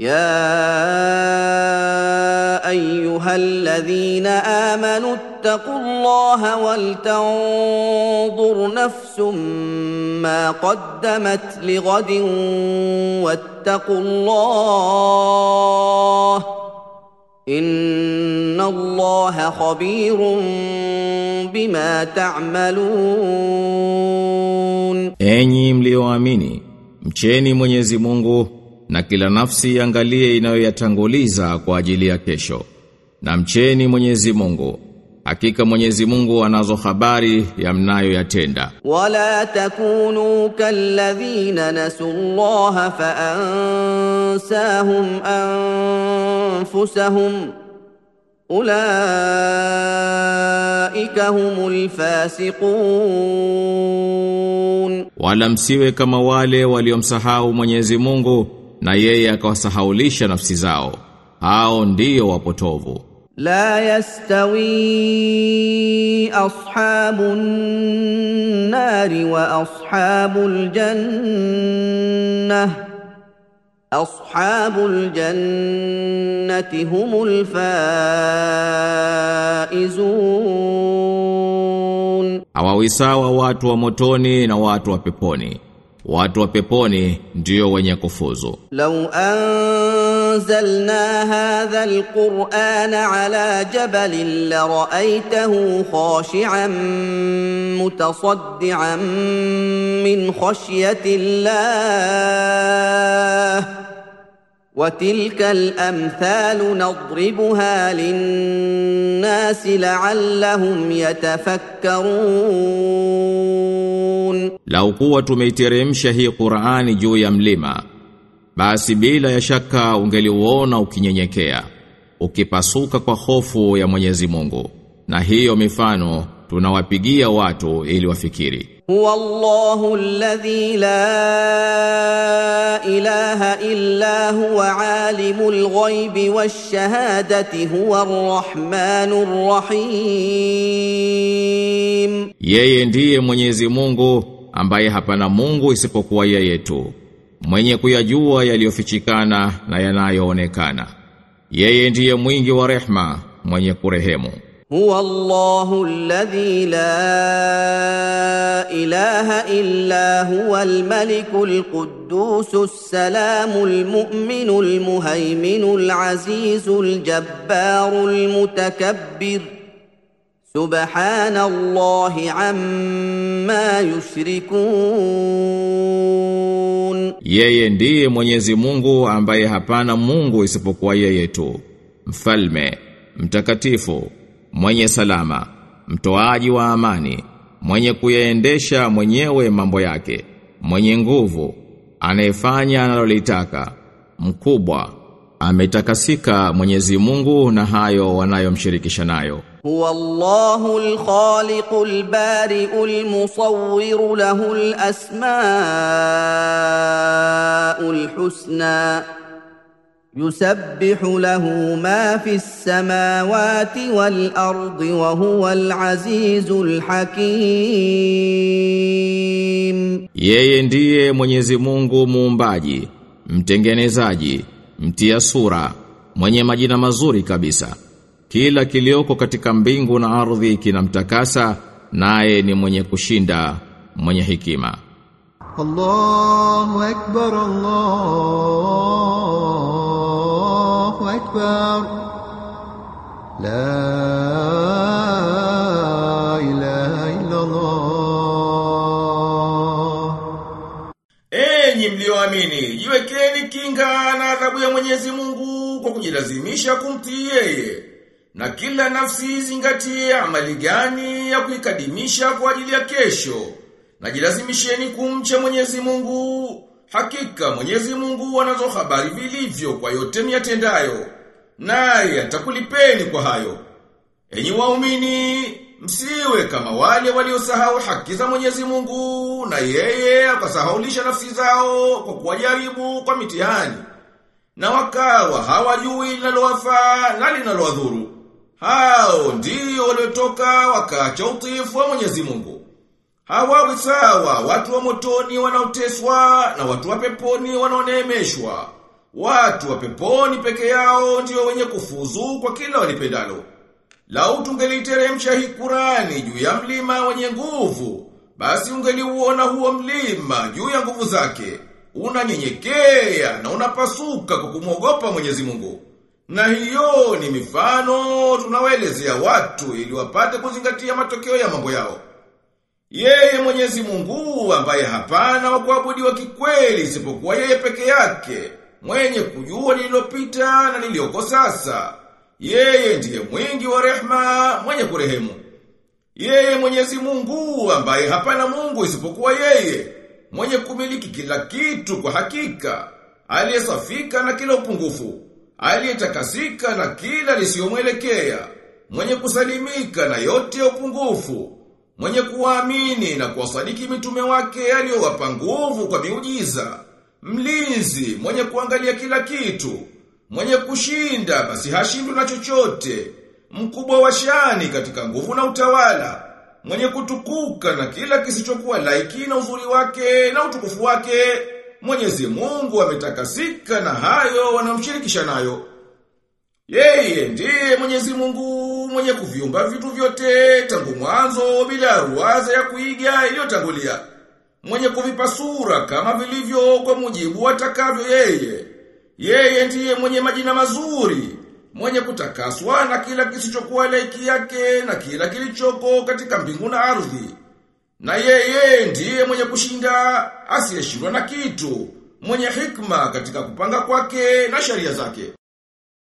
يا ايها الذين امنوا اتقوا الله ولتنظر نفس ما قدمت لغد واتقوا الله ان الله خبير بما تعملون. Enyi mlioamini, mcheni Mwenyezi Mungu na kila nafsi angalie inayoyatanguliza kwa ajili ya kesho. Na mcheni Mwenyezi Mungu. Hakika Mwenyezi Mungu anazo habari ya mnayoyatenda. Wala takunu kalladhina nasullaha faansahum anfusahum ulaika humul fasiqun. Wala msiwe kama wale waliomsahau Mwenyezi Mungu na yeye akawasahaulisha nafsi zao. Hao ndiyo wapotovu. La yastawi ashabun nari wa ashabul janna ashabul jannati humul faizun. Hawawi sawa watu wa motoni na watu wa peponi. watu wa peponi ndio wenye kufuzu law anzalna hadha alquran ala jabalin la ra'aytahu khashi'an mutasaddian min khashyati llah وتلك الامثال نضربها للناس لعلهم يتفكرون lau kuwa tumeiteremsha hii Qur'ani juu ya mlima basi bila ya shaka ungeliuona ukinyenyekea ukipasuka kwa hofu ya Mwenyezi Mungu. Na hiyo mifano tunawapigia watu ili wafikiri. Huwa Allahu alladhi la ilaha illa huwa alimul ghaibi washahadati huwa arrahmanur rahim. Yeye ndiye Mwenyezi Mungu ambaye hapana Mungu isipokuwa yeye tu mwenye kuyajua yaliyofichikana na yanayoonekana. Yeye ndiye mwingi wa rehma mwenye kurehemu. Huwa Allahu alladhi la ilaha illa huwa almaliku alquddusu assalamu almu'minu almuhaiminu alazizu aljabbaru almutakabbiru سبحان الله عما يشركون Yeye ndiye Mwenyezi Mungu ambaye hapana Mungu isipokuwa yeye tu. Mfalme, mtakatifu, mwenye salama, mtoaji wa amani, mwenye kuyaendesha mwenyewe mambo yake, mwenye nguvu, anayefanya analolitaka, mkubwa, ametakasika Mwenyezi Mungu na hayo wanayomshirikisha nayo. هو الله الخالق البارئ المصور له الأسماء الحسنى يسبح له ما في السماوات والأرض وهو العزيز الحكيم Yeye ndiye Mwenyezi Mungu muumbaji, mtengenezaji, mtia sura, mwenye majina mazuri kabisa. Kila kilioko katika mbingu na ardhi kinamtakasa naye ni mwenye kushinda mwenye hikima. Allahu akbar Allahu akbar. La ilaha illa Allah Enyi mlioamini jiwekeni kinga na adhabu ya Mwenyezi Mungu kwa kujilazimisha kumtii yeye. Na kila nafsi zingatie amali gani ya kuikadimisha kwa ajili ya kesho. Na jilazimisheni kumcha Mwenyezi Mungu. Hakika Mwenyezi Mungu anazo habari vilivyo kwa yote miyatendayo. Naye atakulipeni kwa hayo. Enyi waumini, msiwe kama wale waliosahau haki za Mwenyezi Mungu na yeye akasahaulisha nafsi zao kwa kuwajaribu kwa mitihani. Na wakawa hawajui linalowafaa na linalowadhuru. Hao ndio waliotoka wakaacha utiifu wa Mwenyezi Mungu. Hawawi sawa watu wa motoni wanaoteswa na watu wa peponi wanaoneemeshwa. watu wa peponi peke yao ndio wenye kufuzu kwa kila walipendalo. Lau tungeliteremsha hii Kurani juu ya mlima wenye nguvu, basi ungeliuona huo mlima juu ya nguvu zake. Unanyenyekea na unapasuka kwa kumwogopa Mwenyezi Mungu. Na hiyo ni mifano tunawaelezea watu ili wapate kuzingatia matokeo ya mambo yao. Yeye Mwenyezi Mungu ambaye hapana wa kuabudiwa kikweli isipokuwa yeye peke yake, mwenye kujua lililopita na lilioko sasa. Yeye ndiye mwingi wa rehma, mwenye kurehemu. Yeye Mwenyezi Mungu ambaye hapana Mungu isipokuwa yeye, mwenye kumiliki kila kitu kwa hakika, aliyesafika na kila upungufu, aliyetakasika na kila lisiyomwelekea, mwenye kusalimika na yote ya upungufu, mwenye kuamini na kuwasadiki mitume wake aliyowapa nguvu kwa miujiza, mlinzi mwenye kuangalia kila kitu, mwenye kushinda basi hashindwi na chochote, mkubwa wa shani katika nguvu na utawala, mwenye kutukuka na kila kisichokuwa laiki na uzuri wake na utukufu wake, Mwenyezi Mungu ametakasika na hayo wanamshirikisha nayo. Yeye ndiye Mwenyezi Mungu mwenye kuviumba vitu vyote tangu mwanzo bila ruwaza ya kuiga iliyotangulia. Mwenye kuvipa sura kama vilivyo kwa mujibu atakavyo yeye. Yeye ndiye mwenye majina mazuri, mwenye kutakaswa na kila kisichokuwa laiki yake na kila kilichoko katika mbingu na ardhi. Na yeye ndiye mwenye kushinda asiyeshindwa na kitu, mwenye hikma katika kupanga kwake na sharia zake.